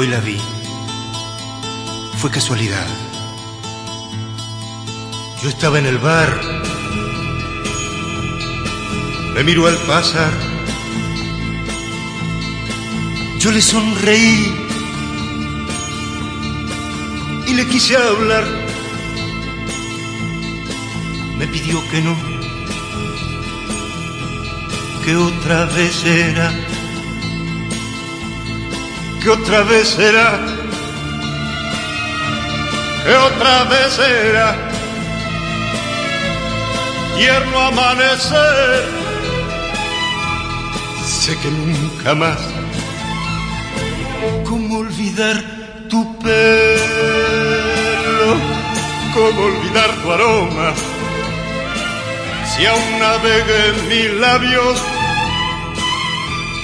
Hoy la vi. Fue casualidad. Yo estaba en el bar. Me miró al pasar. Yo le sonreí y le quise hablar. Me pidió que no, que otra vez era, que otra vez era, que otra vez era, tierno amanecer. Sé que nunca más, ¿cómo olvidar tu pelo? ¿Cómo olvidar tu aroma? Si aún navega en mis labios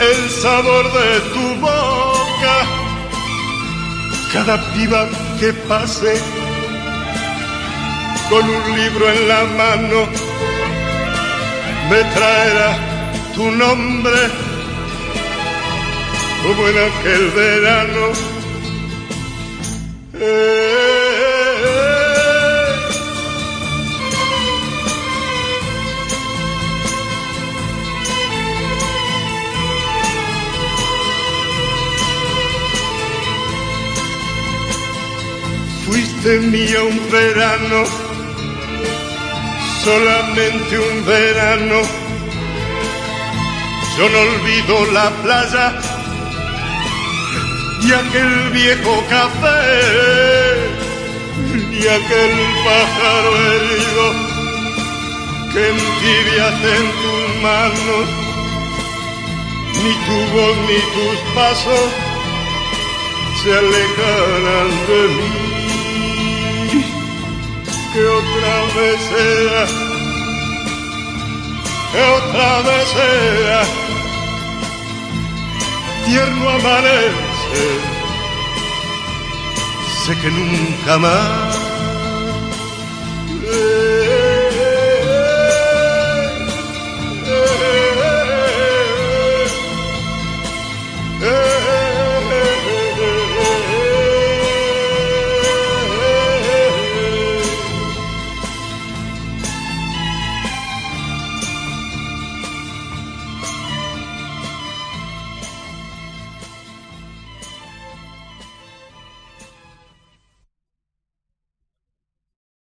el sabor de tu cada piba que pase con un libro en la mano me traerá tu nombre como en aquel verano. Fuiste mía un verano, solamente un verano. Yo no olvido la playa y aquel viejo café y aquel pájaro herido que entibiaste en tus manos. Ni tu voz ni tus pasos se alejarán de mí que otra vez sea, que otra vez sea, tierno amanece, sé que nunca más